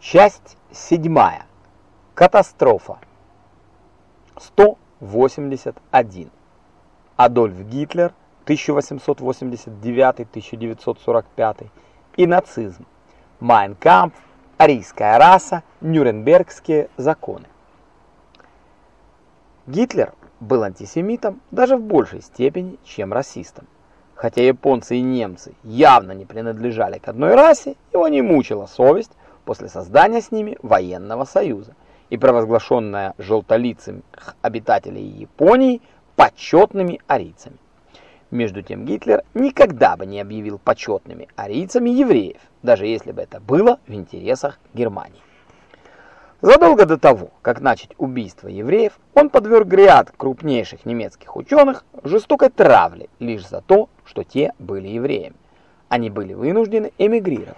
Часть седьмая. Катастрофа. 181. Адольф Гитлер 1889-1945 и нацизм. Майн Кампф, арийская раса, нюрнбергские законы. Гитлер был антисемитом даже в большей степени, чем расистом. Хотя японцы и немцы явно не принадлежали к одной расе, его не мучила совесть после создания с ними военного союза и провозглашенная желтолицами обитателей Японии почетными арийцами. Между тем Гитлер никогда бы не объявил почетными арийцами евреев, даже если бы это было в интересах Германии. Задолго до того, как начать убийство евреев, он подверг ряд крупнейших немецких ученых жестокой травле лишь за то, что те были евреями. Они были вынуждены эмигрировать.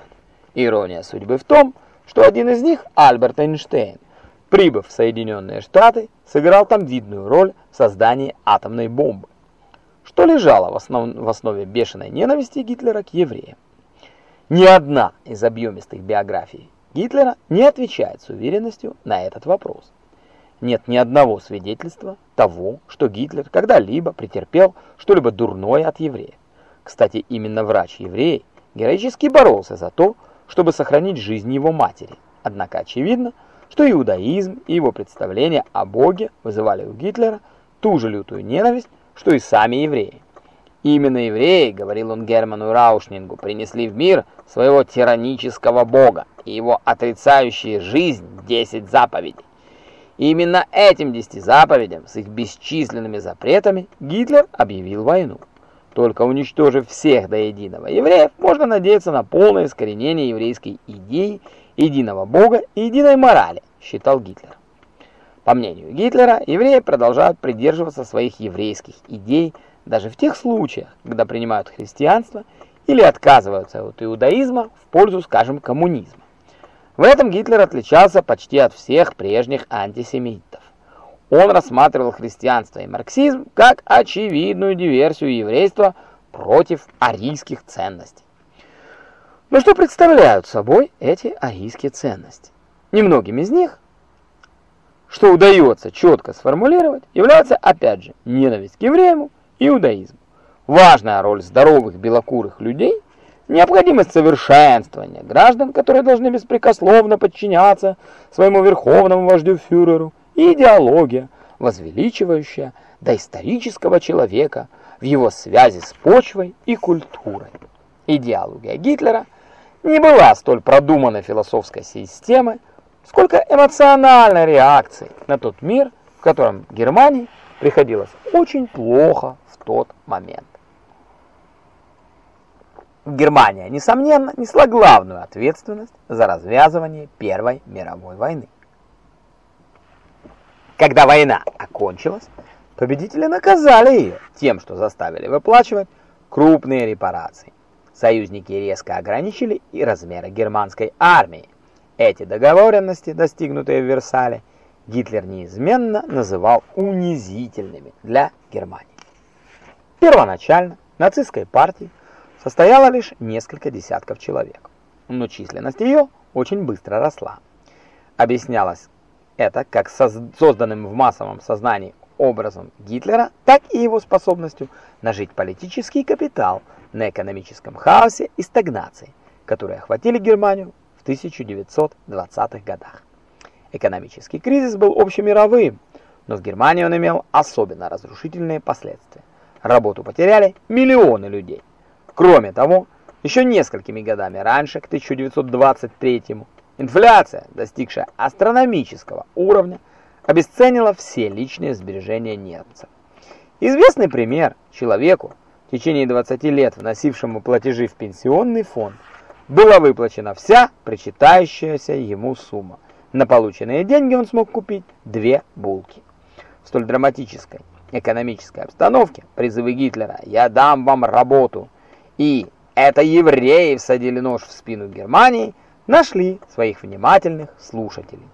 Ирония судьбы в том, что один из них, Альберт Эйнштейн, прибыв в Соединенные Штаты, сыграл там видную роль в создании атомной бомбы, что лежало в, основ... в основе бешеной ненависти Гитлера к евреям. Ни одна из объемистых биографий Гитлера не отвечает с уверенностью на этот вопрос. Нет ни одного свидетельства того, что Гитлер когда-либо претерпел что-либо дурное от евреев. Кстати, именно врач-еврей героически боролся за то, чтобы сохранить жизнь его матери. Однако очевидно, что иудаизм и его представления о Боге вызывали у Гитлера ту же лютую ненависть, что и сами евреи. Именно евреи, говорил он Герману Раушнингу, принесли в мир своего тиранического бога и его отрицающие жизнь 10 заповедей. И именно этим 10 заповедям с их бесчисленными запретами Гитлер объявил войну. Только уничтожив всех до единого евреев, можно надеяться на полное искоренение еврейской идеи, единого бога и единой морали, считал Гитлер. По мнению Гитлера, евреи продолжают придерживаться своих еврейских идей даже в тех случаях, когда принимают христианство или отказываются от иудаизма в пользу, скажем, коммунизма. В этом Гитлер отличался почти от всех прежних антисемитов. Он рассматривал христианство и марксизм как очевидную диверсию еврейства против арийских ценностей. Но что представляют собой эти арийские ценности? Немногим из них, что удается четко сформулировать, является опять же ненависть к евреям и иудаизму. Важная роль здоровых белокурых людей – необходимость совершенствования граждан, которые должны беспрекословно подчиняться своему верховному вождю фюреру, и идеология, возвеличивающая доисторического человека в его связи с почвой и культурой. Идеология Гитлера не была столь продуманной философской системой, сколько эмоциональной реакцией на тот мир, в котором Германии приходилось очень плохо в тот момент. Германия, несомненно, несла главную ответственность за развязывание Первой мировой войны. Когда война окончилась, победители наказали ее тем, что заставили выплачивать крупные репарации. Союзники резко ограничили и размеры германской армии. Эти договоренности, достигнутые в Версале, Гитлер неизменно называл унизительными для Германии. Первоначально нацистской партии состояло лишь несколько десятков человек, но численность ее очень быстро росла. Объяснялось это как созданным в массовом сознании образом Гитлера, так и его способностью нажить политический капитал на экономическом хаосе и стагнации, которые охватили Германию в 1920-х годах. Экономический кризис был общемировым, но в Германии он имел особенно разрушительные последствия. Работу потеряли миллионы людей. Кроме того, еще несколькими годами раньше, к 1923 году, Инфляция, достигшая астрономического уровня, обесценила все личные сбережения немцев. Известный пример человеку, в течение 20 лет вносившему платежи в пенсионный фонд, была выплачена вся причитающаяся ему сумма. На полученные деньги он смог купить две булки. В столь драматической экономической обстановке призывы Гитлера «Я дам вам работу» и «Это евреи всадили нож в спину Германии» нашли своих внимательных слушателей.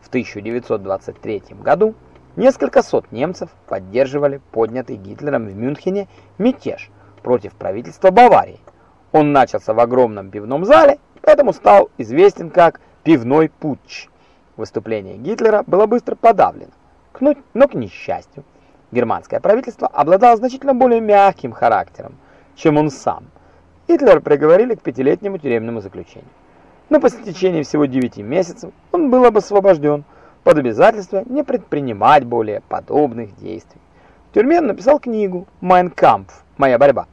В 1923 году несколько сот немцев поддерживали поднятый Гитлером в Мюнхене мятеж против правительства Баварии. Он начался в огромном пивном зале, поэтому стал известен как «Пивной путч». Выступление Гитлера было быстро подавлено, но, к несчастью, германское правительство обладало значительно более мягким характером, чем он сам. Гитлера приговорили к пятилетнему тюремному заключению. Но по стечении всего 9 месяцев он был освобожден под обязательство не предпринимать более подобных действий. В тюрьме написал книгу «Майн Кампф. Моя борьба»,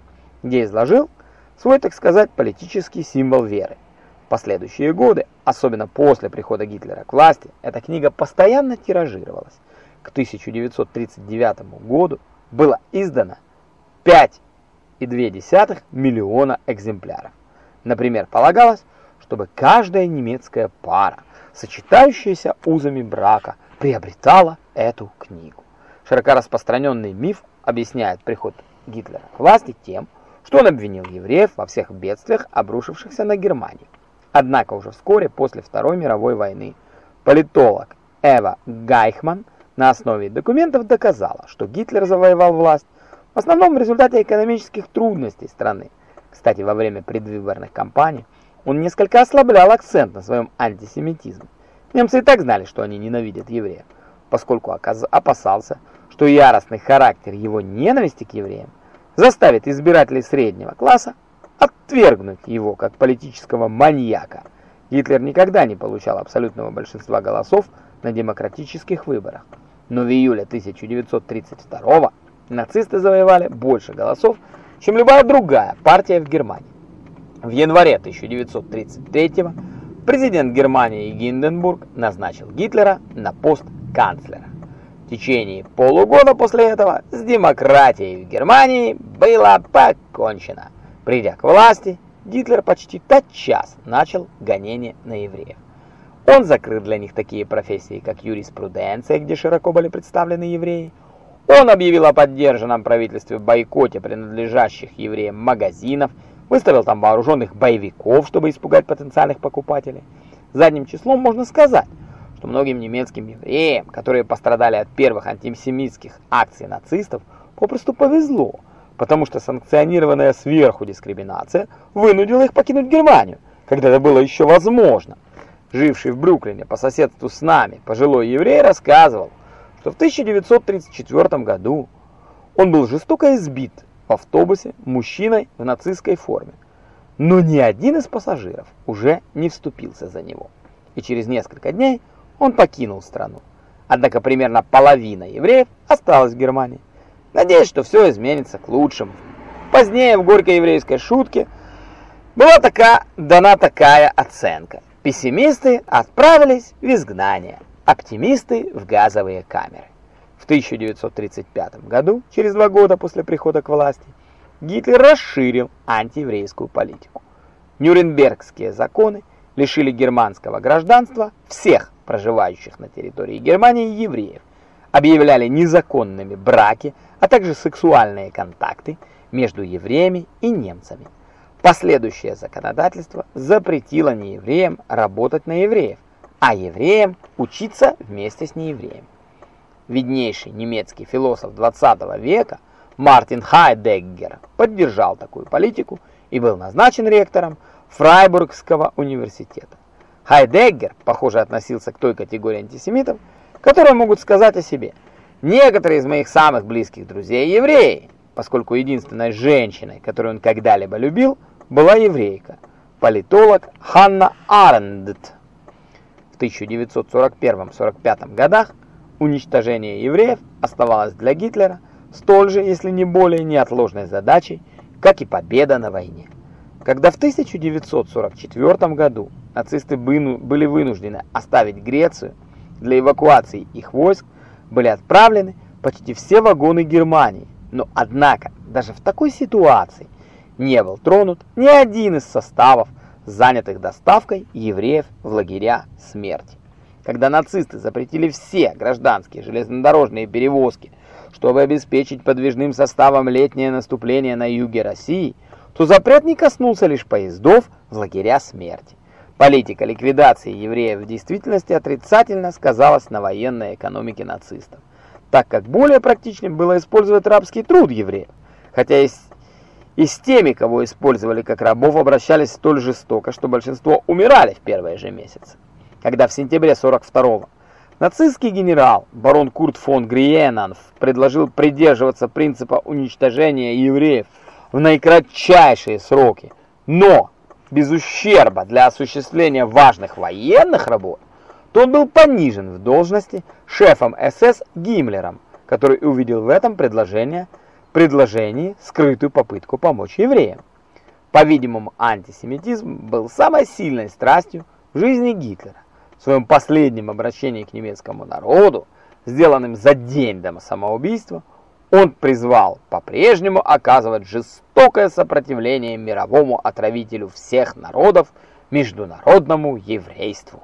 где изложил свой, так сказать, политический символ веры. В последующие годы, особенно после прихода Гитлера к власти, эта книга постоянно тиражировалась. К 1939 году было издано 5,2 миллиона экземпляров. Например, полагалось, чтобы каждая немецкая пара, сочетающаяся узами брака, приобретала эту книгу. Широко распространенный миф объясняет приход Гитлера к власти тем, что он обвинил евреев во всех бедствиях, обрушившихся на Германию. Однако уже вскоре после Второй мировой войны политолог Эва Гайхман на основе документов доказала, что Гитлер завоевал власть в основном в результате экономических трудностей страны. Кстати, во время предвыборных кампаний он несколько ослаблял акцент на своем антисемитизме. Немцы и так знали, что они ненавидят евреев, поскольку опасался, что яростный характер его ненависти к евреям заставит избирателей среднего класса отвергнуть его как политического маньяка. Гитлер никогда не получал абсолютного большинства голосов на демократических выборах, но в июле 1932 нацисты завоевали больше голосов, чем любая другая партия в Германии. В январе 1933 президент Германии Гинденбург назначил Гитлера на пост канцлера. В течение полугода после этого с демократией в Германии было покончено. Придя к власти, Гитлер почти тотчас начал гонение на евреев. Он закрыл для них такие профессии, как юриспруденция, где широко были представлены евреи. Он объявил о поддержанном правительстве бойкоте принадлежащих евреям магазинов, выставил там вооруженных боевиков, чтобы испугать потенциальных покупателей. Задним числом можно сказать, что многим немецким евреям, которые пострадали от первых антисемитских акций нацистов, попросту повезло, потому что санкционированная сверху дискриминация вынудила их покинуть Германию, когда это было еще возможно. Живший в Бруклине по соседству с нами пожилой еврей рассказывал, что в 1934 году он был жестоко избит в автобусе мужчиной в нацистской форме, но ни один из пассажиров уже не вступился за него. И через несколько дней он покинул страну. Однако примерно половина евреев осталась в Германии. Надеюсь, что все изменится к лучшему. Позднее в горькой еврейской шутке была такая, дана такая оценка. Пессимисты отправились в изгнание, оптимисты в газовые камеры. В 1935 году, через два года после прихода к власти, Гитлер расширил антиеврейскую политику. Нюрнбергские законы лишили германского гражданства всех проживающих на территории Германии евреев, объявляли незаконными браки, а также сексуальные контакты между евреями и немцами. Последующее законодательство запретило неевреям работать на евреев, а евреям учиться вместе с неевреем. Виднейший немецкий философ 20 века Мартин Хайдеггер поддержал такую политику и был назначен ректором Фрайбургского университета. Хайдеггер, похоже, относился к той категории антисемитов, которые могут сказать о себе. Некоторые из моих самых близких друзей евреи, поскольку единственной женщиной, которую он когда-либо любил, была еврейка, политолог Ханна Арендт. В 1941-45 годах уничтожение евреев оставалось для Гитлера столь же, если не более неотложной задачей, как и победа на войне. Когда в 1944 году нацисты были вынуждены оставить Грецию, для эвакуации их войск были отправлены почти все вагоны Германии. Но однако, даже в такой ситуации не был тронут ни один из составов, занятых доставкой евреев в лагеря смерти. Когда нацисты запретили все гражданские железнодорожные перевозки, чтобы обеспечить подвижным составом летнее наступление на юге России – то запрет не коснулся лишь поездов в лагеря смерти. Политика ликвидации евреев в действительности отрицательно сказалась на военной экономике нацистов, так как более практичным было использовать рабский труд евреев, хотя и с, и с теми, кого использовали как рабов, обращались столь жестоко, что большинство умирали в первые же месяцы. Когда в сентябре 42-го нацистский генерал барон Курт фон Гриенанф предложил придерживаться принципа уничтожения евреев в наикратчайшие сроки, но без ущерба для осуществления важных военных работ, то он был понижен в должности шефом СС Гиммлером, который увидел в этом предложение, предложении скрытую попытку помочь евреям. По-видимому, антисемитизм был самой сильной страстью в жизни Гитлера. В своем последнем обращении к немецкому народу, сделанном за день до самоубийства, он призвал по-прежнему оказывать жестокое сопротивление мировому отравителю всех народов, международному еврейству.